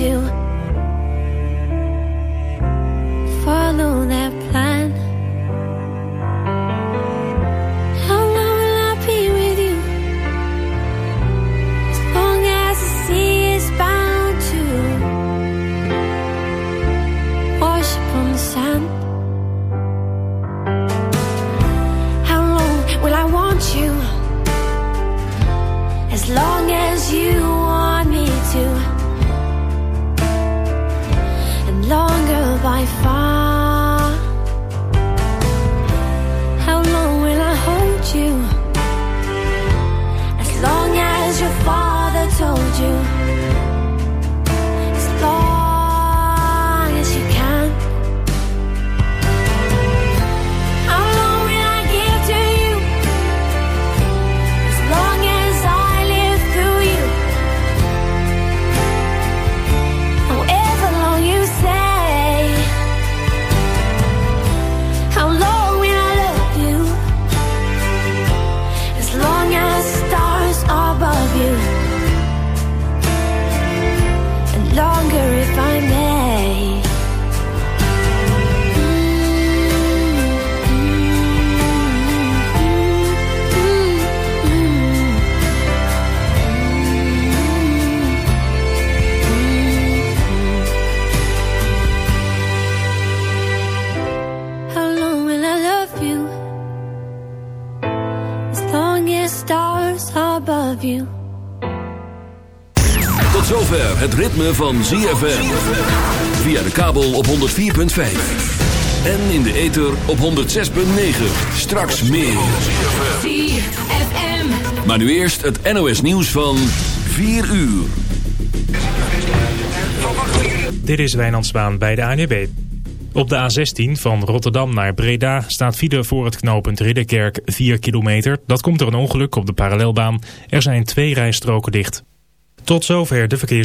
do van ZFM. Via de kabel op 104.5. En in de ether op 106.9. Straks meer. ZFM. Maar nu eerst het NOS nieuws van 4 uur. Dit is Wijnandsbaan bij de ANWB. Op de A16 van Rotterdam naar Breda staat file voor het knooppunt Ridderkerk 4 kilometer. Dat komt door een ongeluk op de parallelbaan. Er zijn twee rijstroken dicht. Tot zover de verkeer.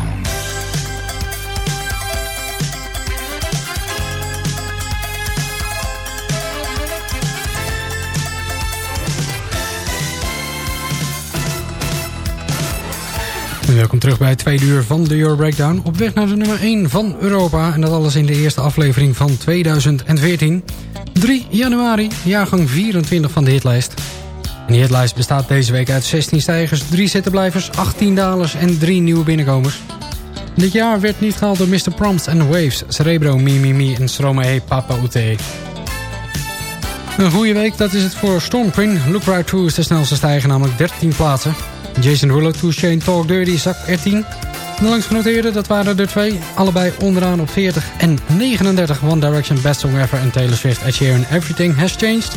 Welkom terug bij het tweede uur van de Euro Breakdown. Op weg naar de nummer 1 van Europa. En dat alles in de eerste aflevering van 2014. 3 januari, jaargang 24 van de hitlijst. Die hitlijst bestaat deze week uit 16 stijgers, 3 zittenblijvers, 18 dalers en 3 nieuwe binnenkomers. Dit jaar werd niet gehaald door Mr. Prompts en Waves, Cerebro, Mi Mi en Stromae Papa Ute. Een goede week, dat is het voor Storm Queen. Look Right Through is de snelste stijger, namelijk 13 plaatsen. Jason Derulo, Two Shane Talk Dirty, zak 13. De langs genoteerde, dat waren er twee. Allebei onderaan op 40 en 39. One Direction, Best Song Ever en Taylor Swift, Ed Sheeran, Everything Has Changed.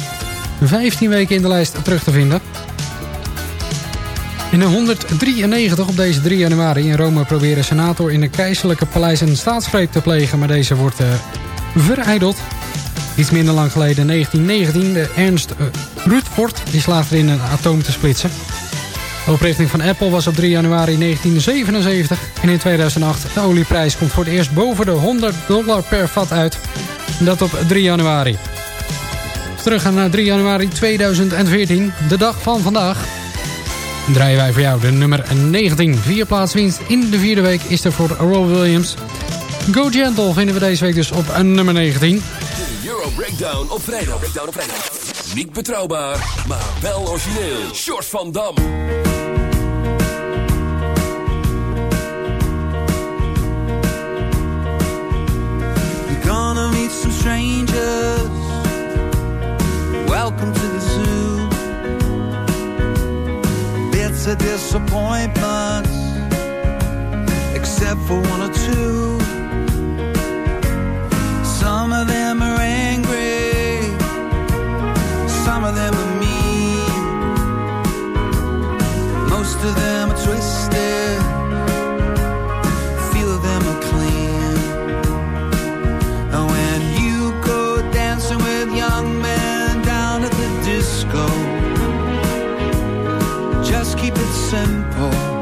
15 weken in de lijst terug te vinden. In de 193 op deze 3 januari in Rome proberen senator in het keizerlijke paleis een staatsgreep te plegen, maar deze wordt uh, verijdeld. Iets minder lang geleden, 1919, de Ernst uh, Rutherford, die slaagt erin een atoom te splitsen. De oprichting van Apple was op 3 januari 1977 en in 2008 de olieprijs komt voor het eerst boven de 100 dollar per vat uit. Dat op 3 januari. Terug naar 3 januari 2014, de dag van vandaag. Draaien wij voor jou de nummer 19. Vier plaatswinst in de vierde week is er voor Roll Williams. Go Gentle vinden we deze week dus op nummer 19. De Euro Breakdown op vrijdag. Breakdown op vrijdag. Niet betrouwbaar, maar wel origineel. Short van Dam. Strangers. Welcome to the zoo. Bits of disappointments, except for one or two. Some of them are angry, some of them are mean. Most of them simple.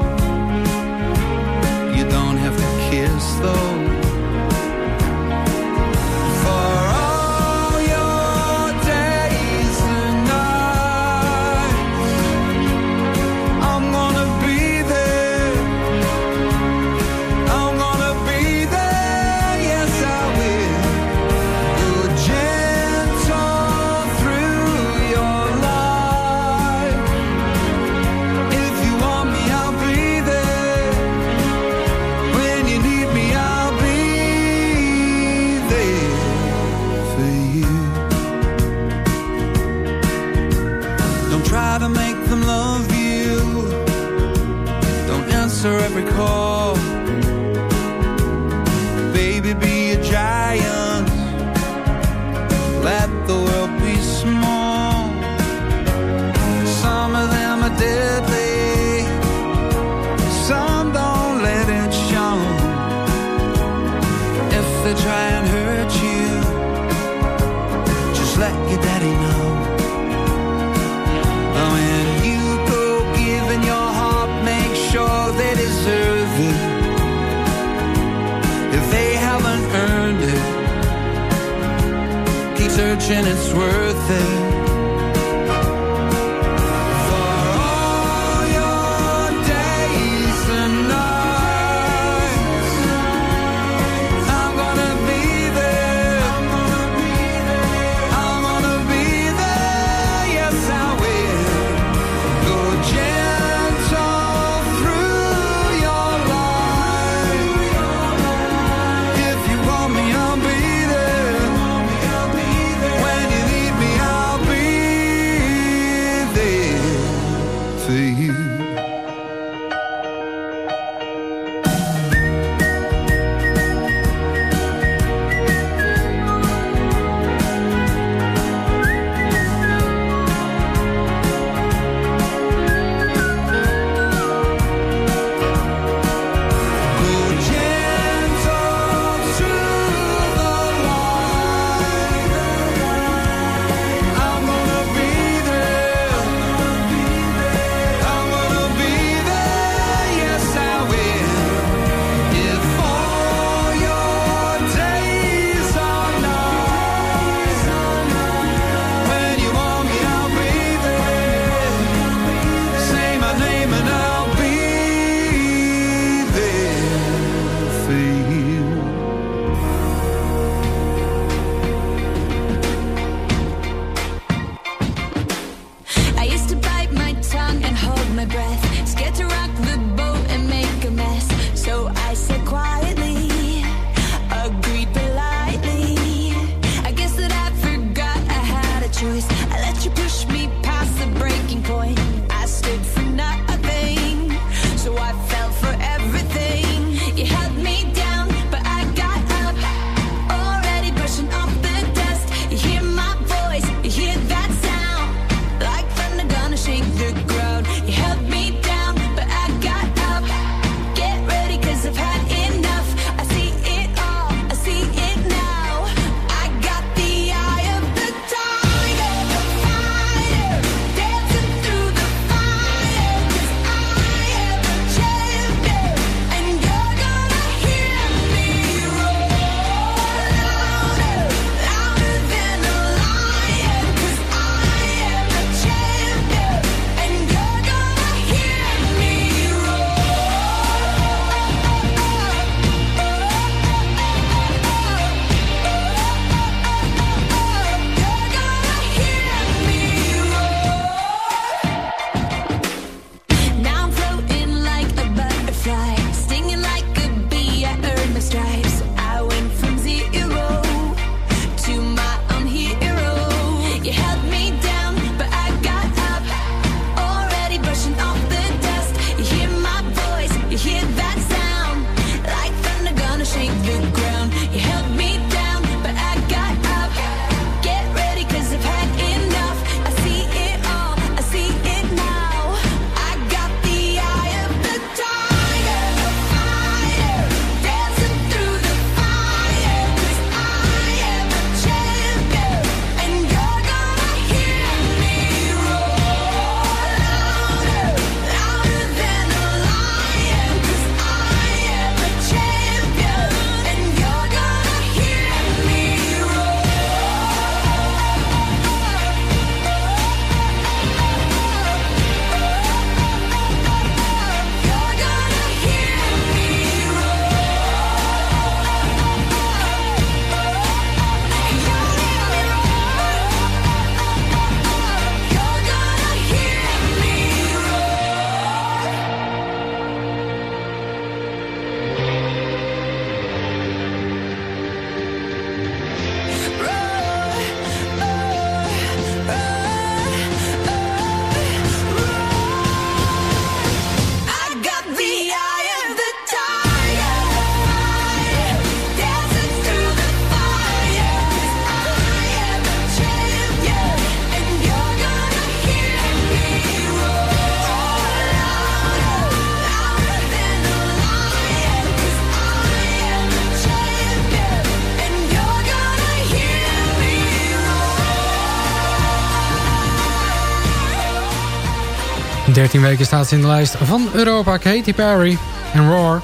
13 weken staat ze in de lijst van Europa. Katy Perry en Roar.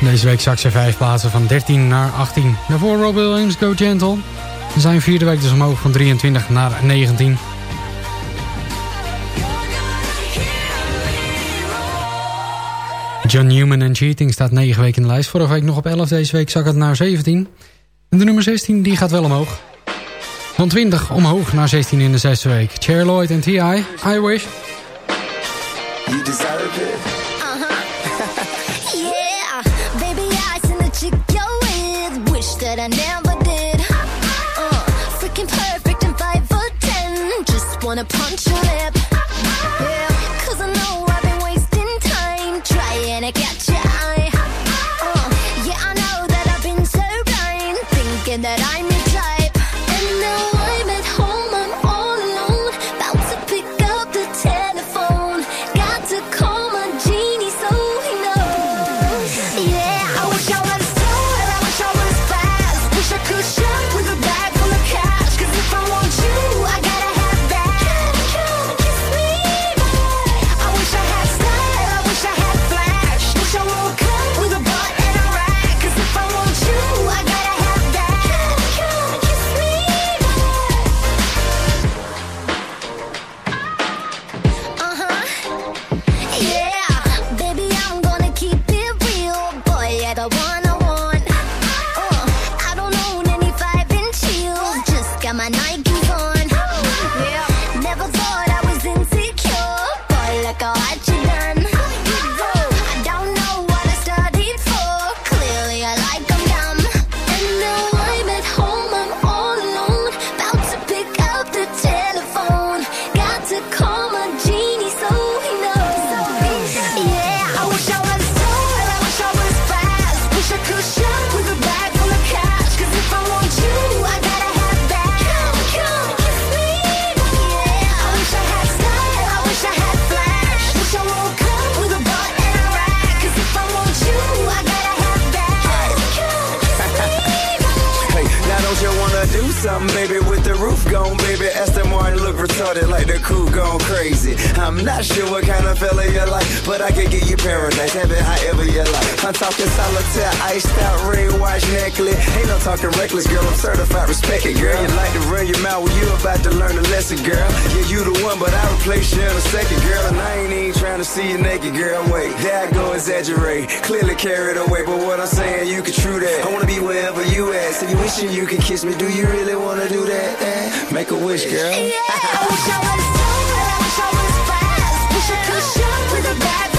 Deze week zak ze 5 plaatsen van 13 naar 18. Daarvoor Rob Williams, Go Gentle. Zijn vierde week dus omhoog van 23 naar 19. John Newman en Cheating staat 9 weken in de lijst. Vorige week nog op 11, deze week zak het naar 17. En de nummer 16 die gaat wel omhoog. Van 20 omhoog naar 16 in de zesde week. Cher Lloyd en T.I. I Wish. I never through that. I wanna be wherever you at. So you wishing you could kiss me. Do you really wanna do that? Eh? Make a wish, girl. Yeah. I wish I was sober, I wish I was fast. Wish I could shoot with a bad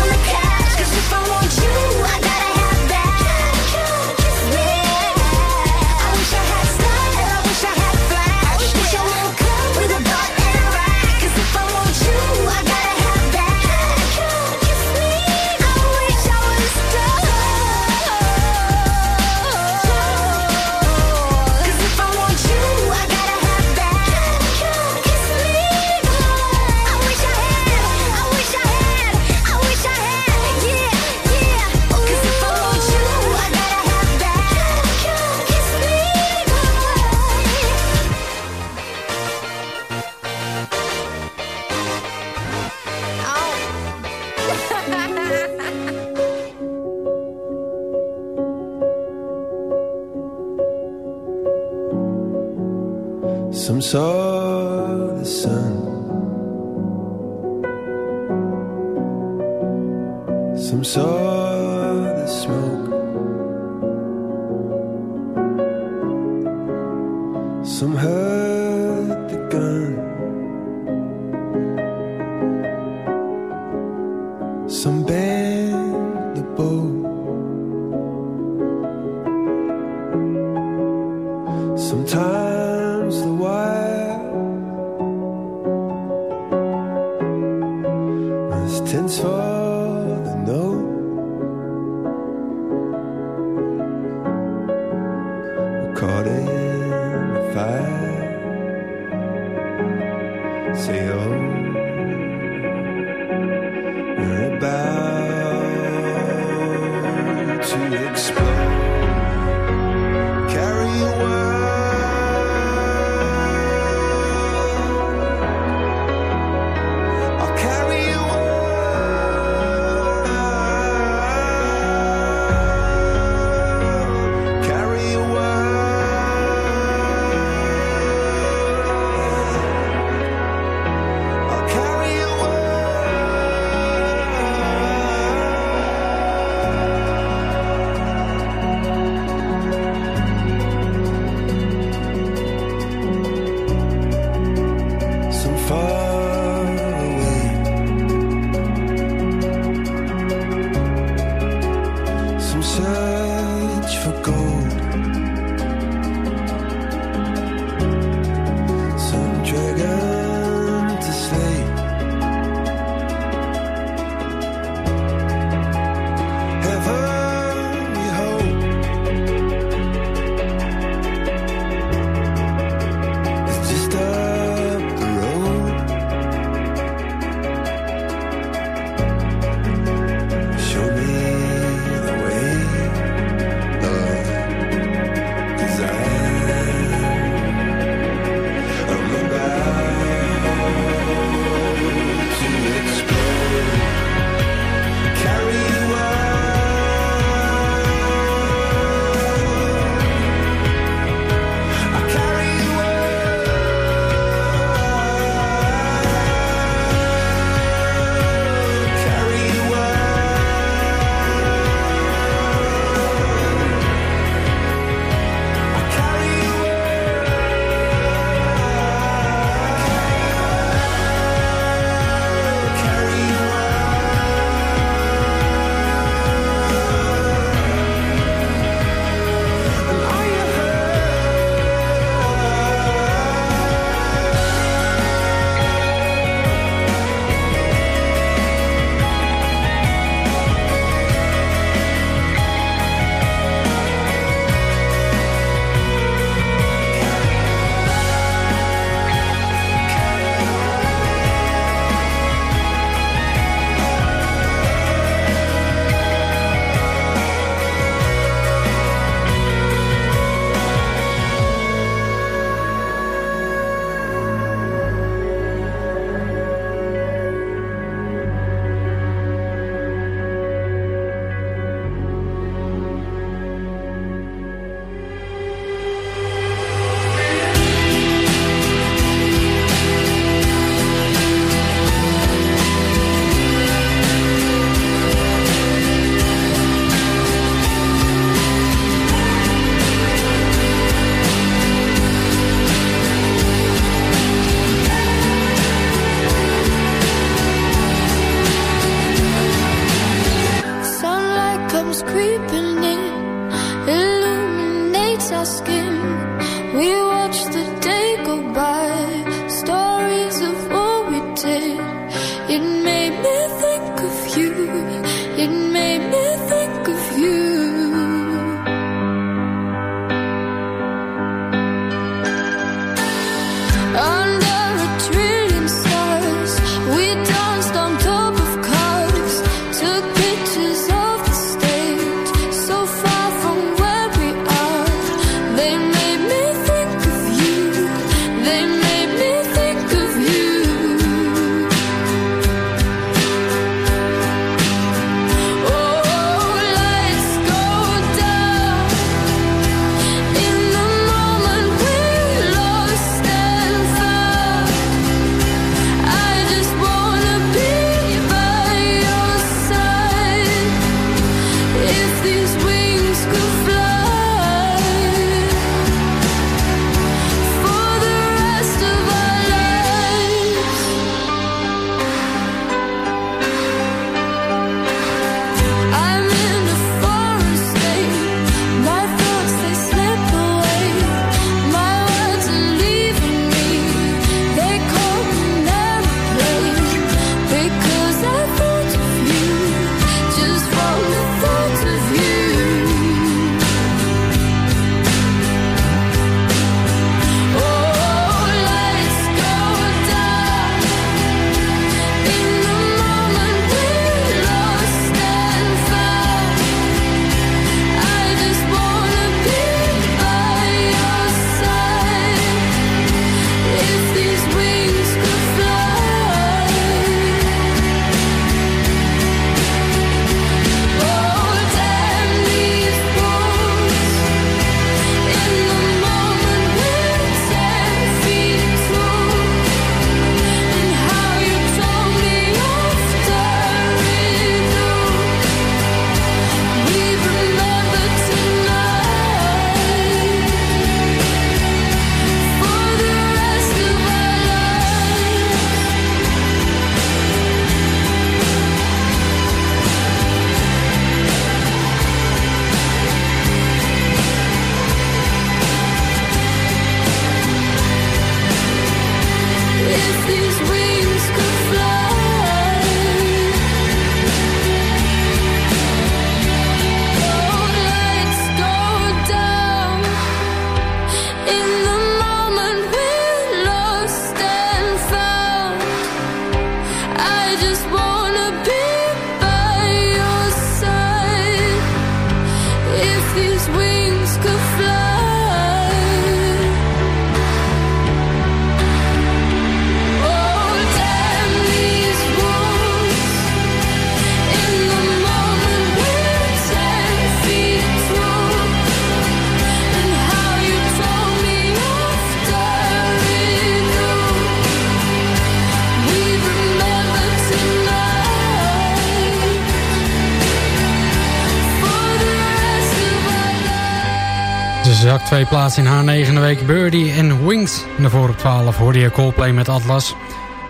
twee plaatsen in haar negende week. Birdie en Wings. naar voren op 12 hoorde je Coldplay met Atlas.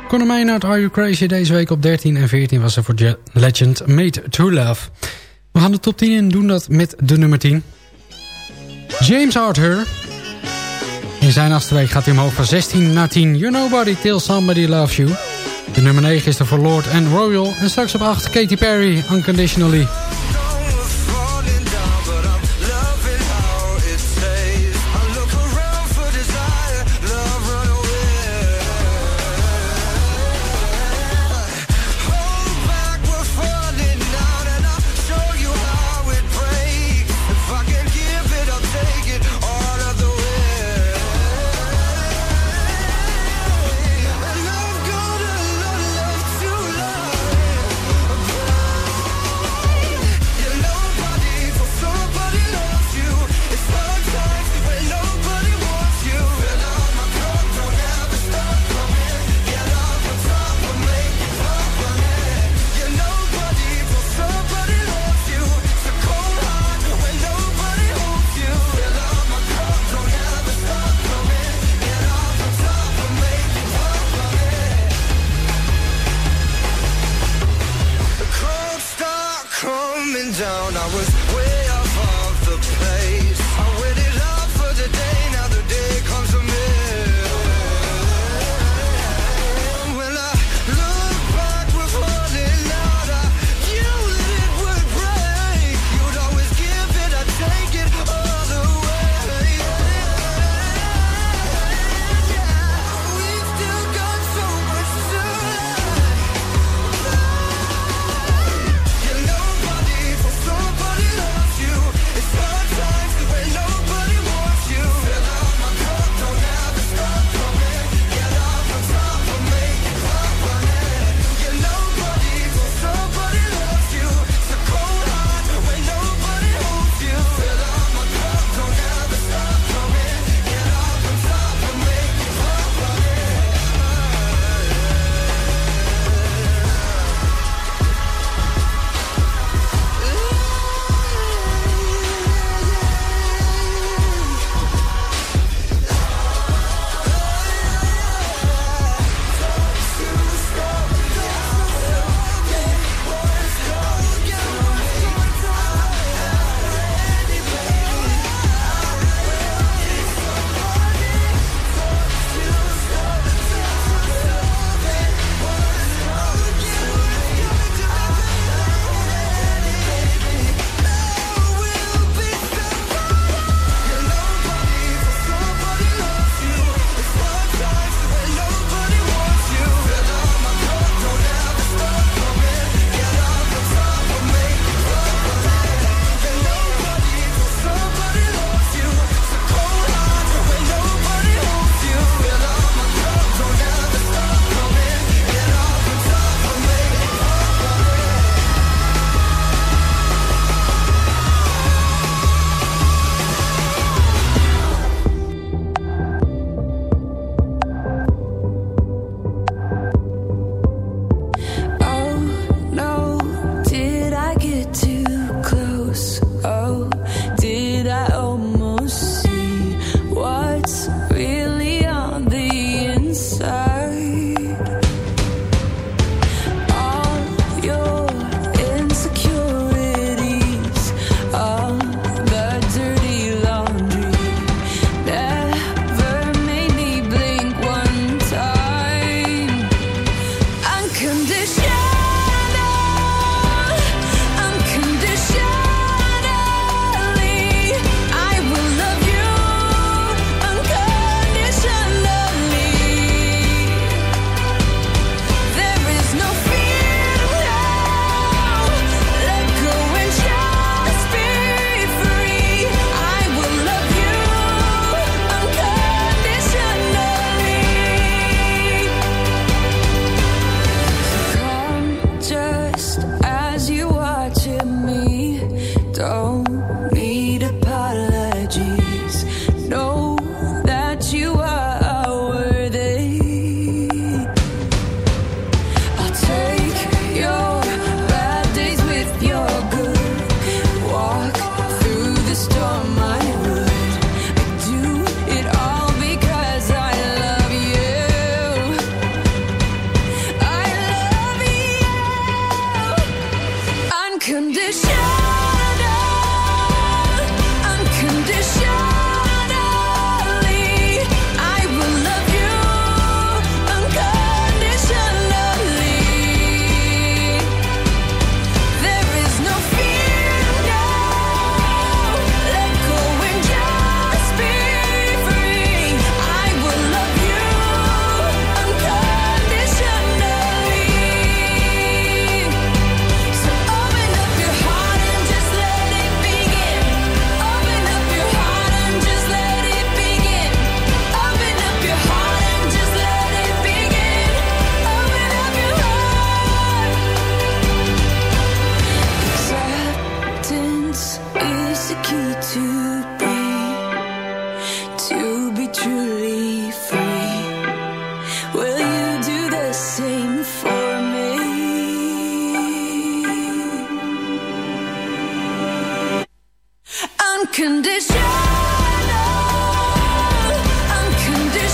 Conor Maynard, Are You Crazy? Deze week op 13 en 14 was er voor Je Legend Made to Love. We gaan de top 10 in doen dat met de nummer 10. James Arthur. In zijn achtste week gaat hij omhoog van 16 naar 10. You're Nobody Till Somebody Loves You. De nummer 9 is er voor Lord and Royal. En straks op 8 Katy Perry, Unconditionally.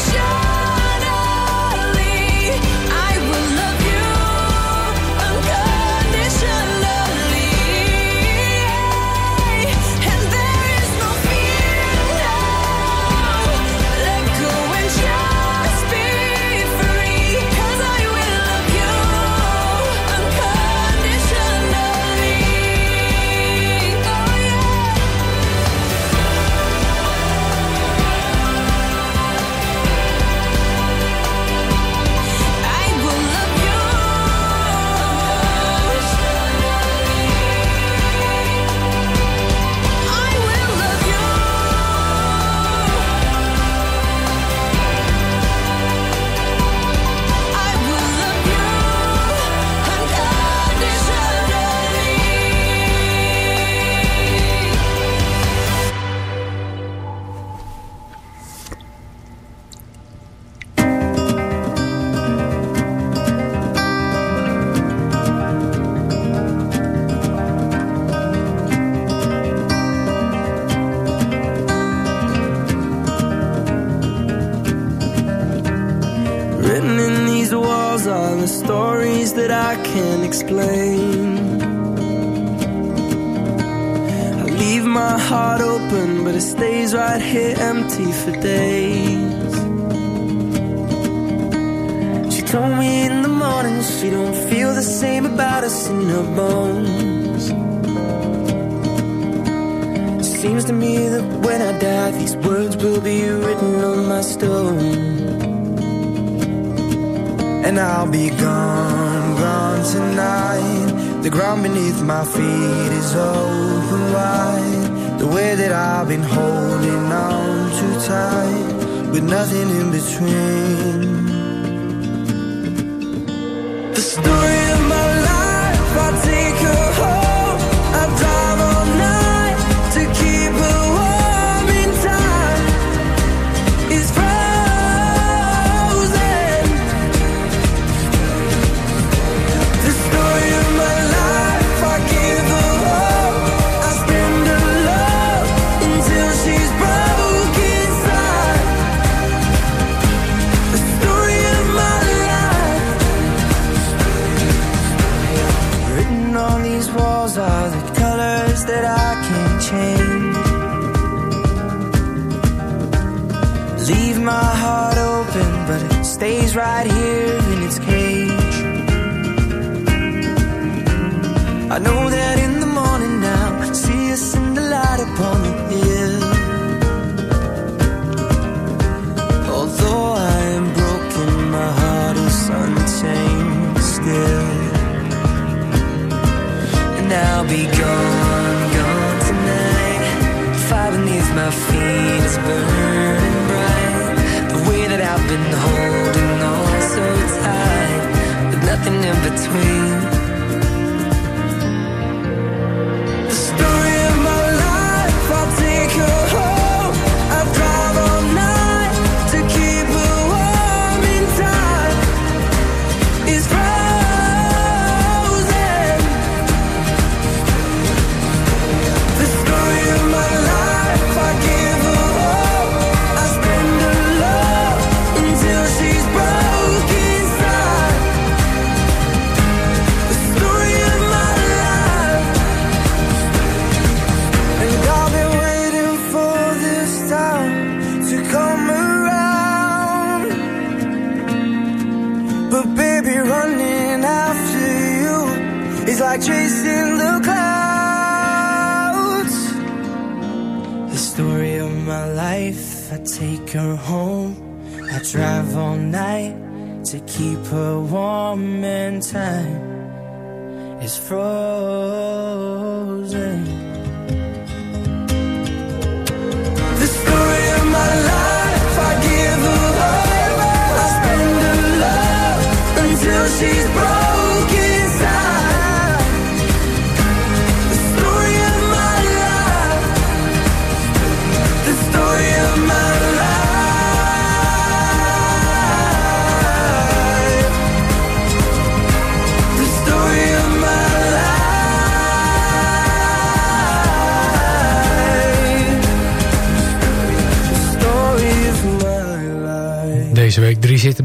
show. I can't explain. I leave my heart open, but it stays right here empty for days. She told me in the morning she don't feel the same about us in her bones. It Seems to me that when I die, these words will be written on my stone. And I'll be tonight. The ground beneath my feet is open wide. The way that I've been holding on too tight, with nothing in between. The story of my life, I take her. Right here between.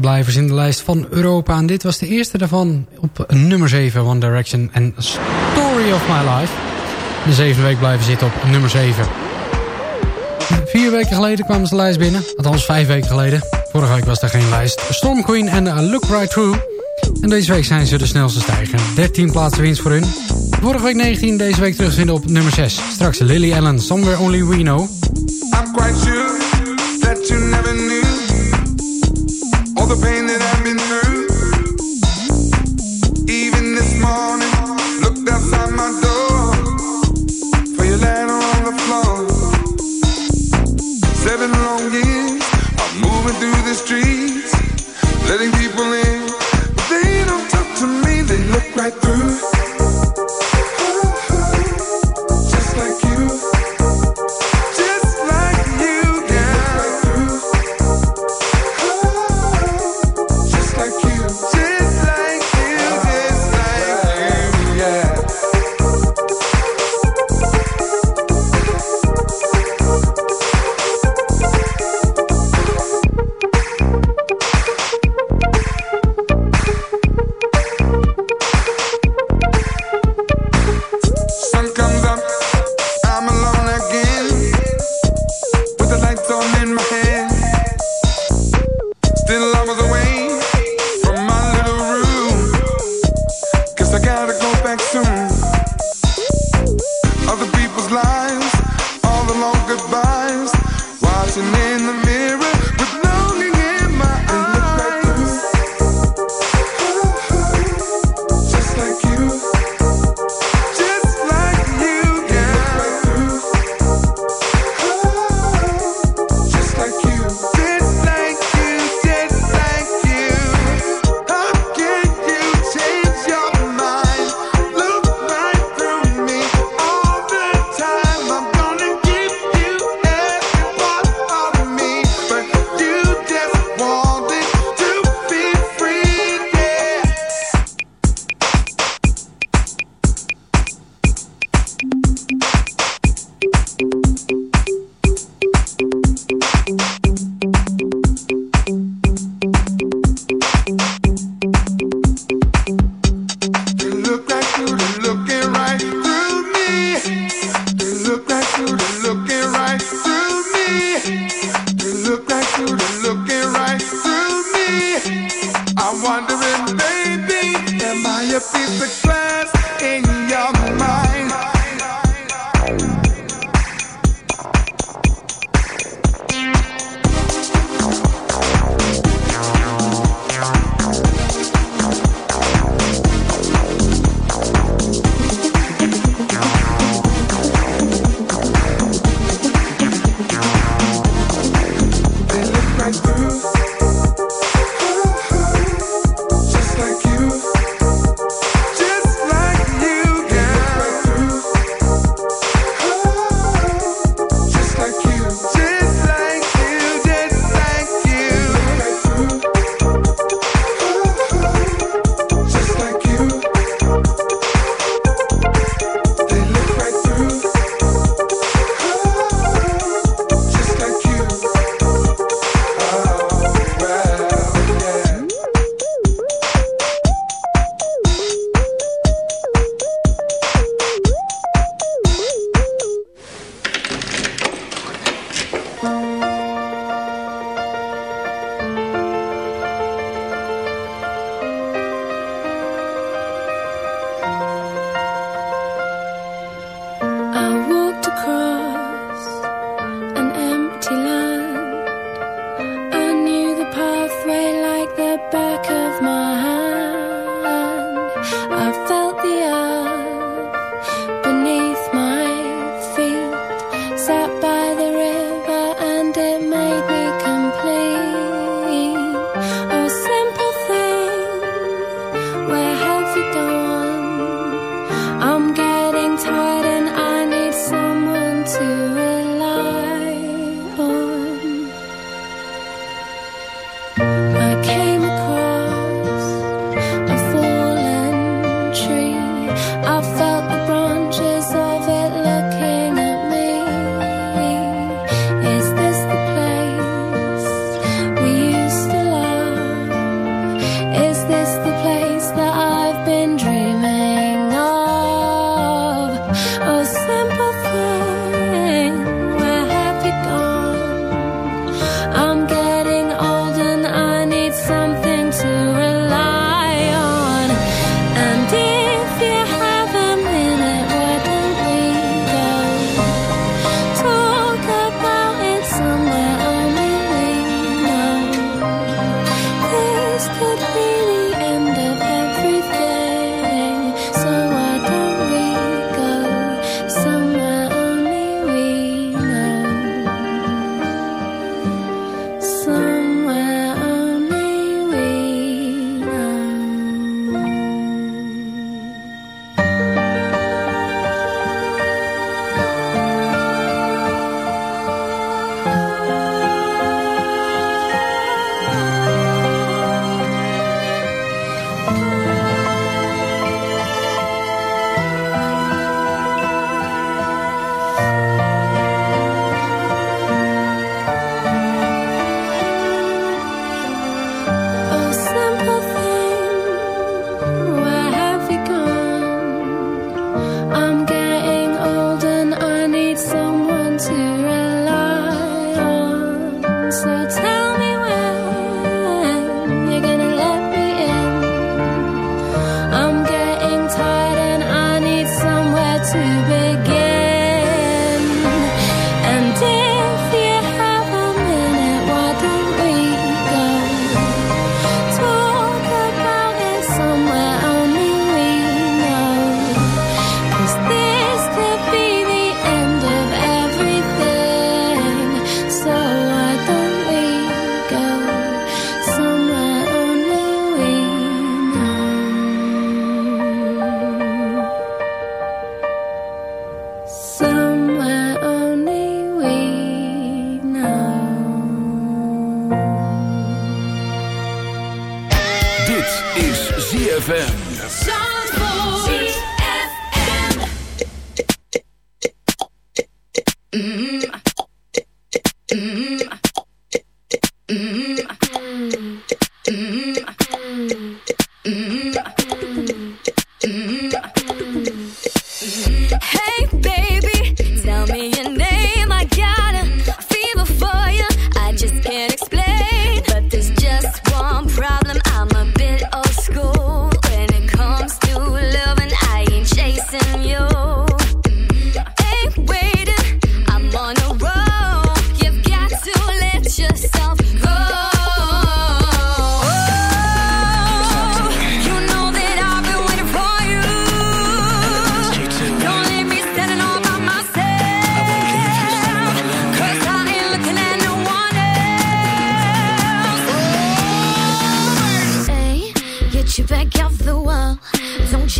Week drie zittenblijvers in de lijst van Europa. En dit was de eerste daarvan op nummer 7, One Direction en Story of My Life. De zevende week blijven zitten op nummer 7. Vier weken geleden kwamen ze de lijst binnen. Althans, vijf weken geleden. Vorige week was er geen lijst. Storm Queen en uh, Look Right Through. En deze week zijn ze de snelste stijger. 13 plaatsen winst voor hun. Vorige week 19, deze week terugvinden op nummer 6. Straks Lily Allen, Somewhere Only We Know. I'm quite sure that you never knew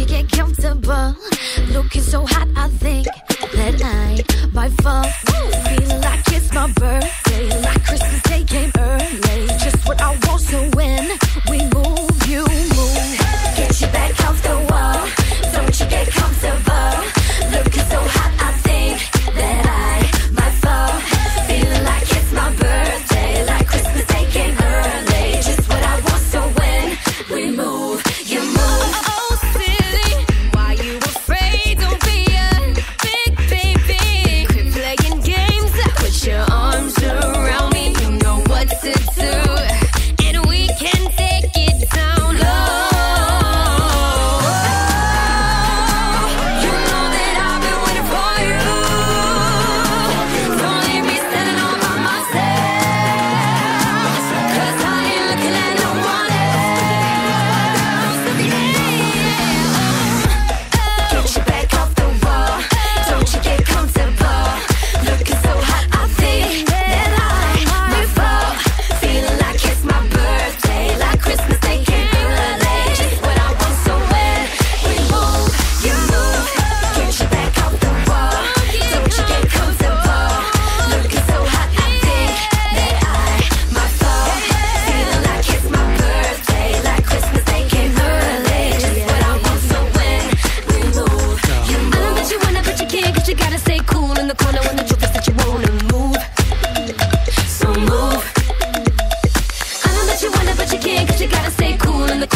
get comfortable. Looking so hot, I think that I might fall.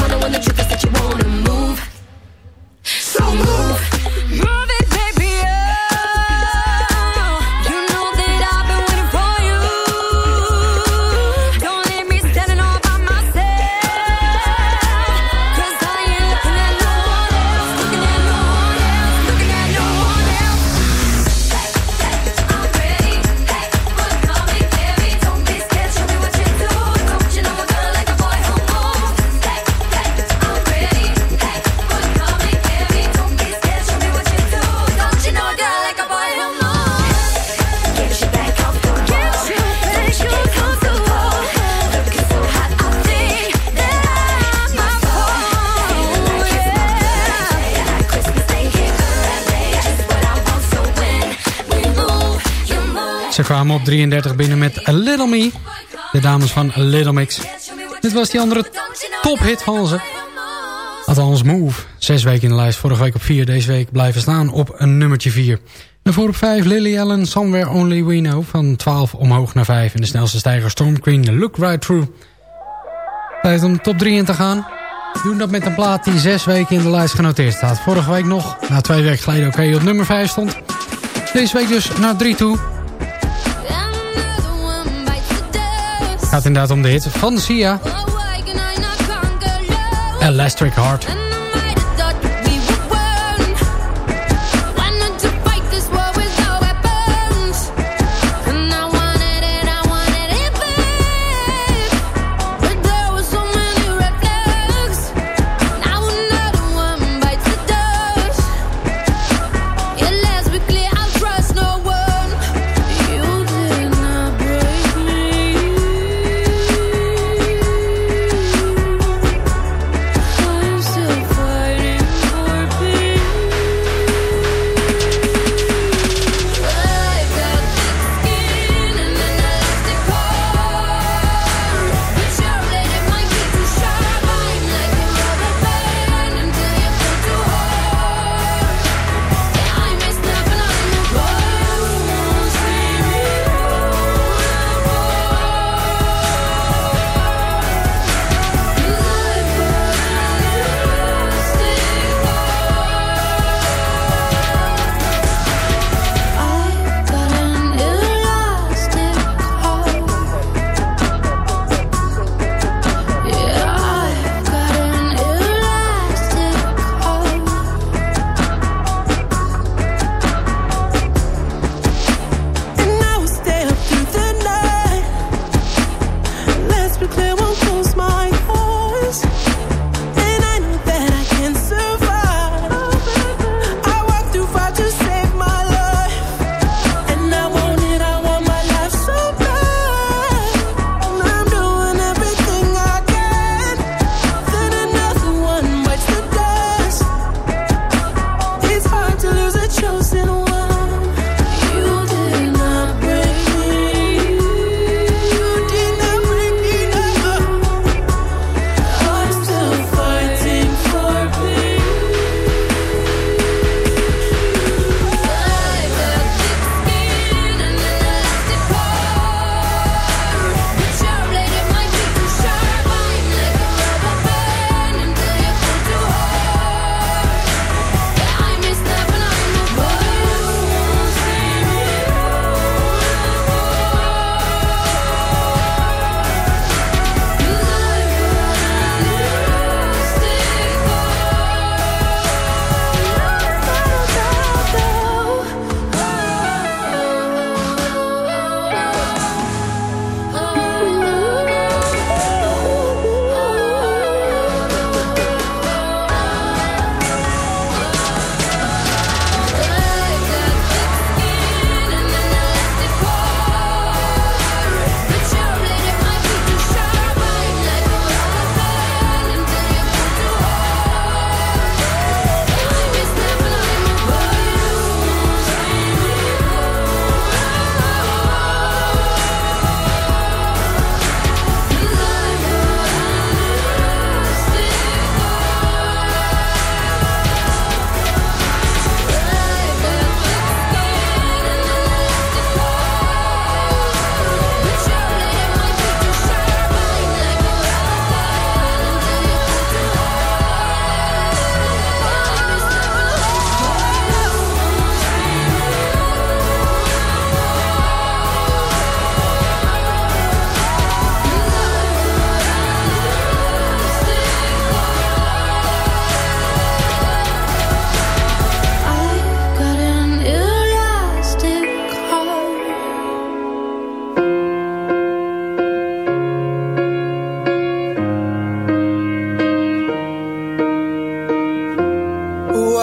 Wanna win the trick op 33 binnen met A Little Me. De dames van Little Mix. Dit was die andere tophit van ze. Althans Move. Zes weken in de lijst. Vorige week op 4. Deze week blijven staan op een nummertje 4. Voor op 5 Lily Allen, Somewhere Only We Know. Van 12 omhoog naar 5. En de snelste stijger Storm Queen, Look Right Through. Tijd om de top 3 in te gaan. Doen dat met een plaat die zes weken in de lijst genoteerd staat. Vorige week nog, na twee weken geleden oké, okay, op nummer 5 stond. Deze week dus naar 3 toe. gaat inderdaad om de hit van Sia. Elastic Heart.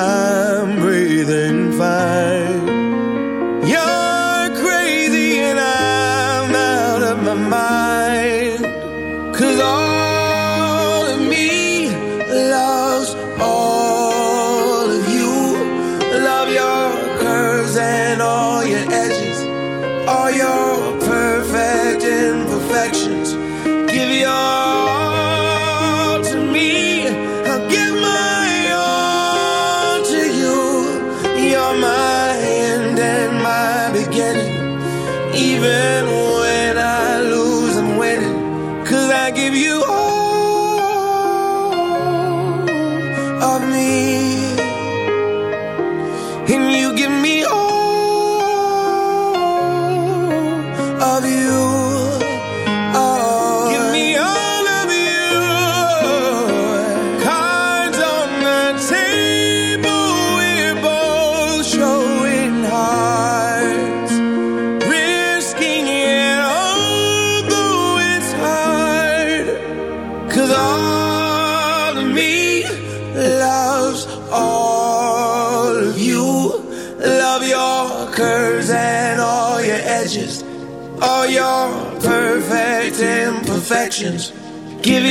I'm breathing fine.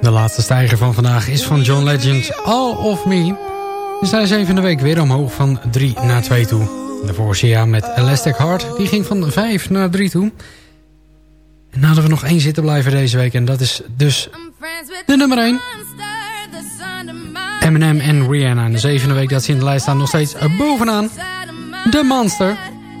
De laatste stijger van vandaag is van John Legend, All of Me. Dus hij is even de week weer omhoog van 3 naar 2 toe. Daarvoor Sia met Elastic Heart, die ging van 5 naar 3 toe. En hadden we nog één zitten blijven deze week en dat is dus de nummer 1. Eminem en Rihanna. De zevende week dat ze in de lijst staan nog steeds bovenaan. De Monster.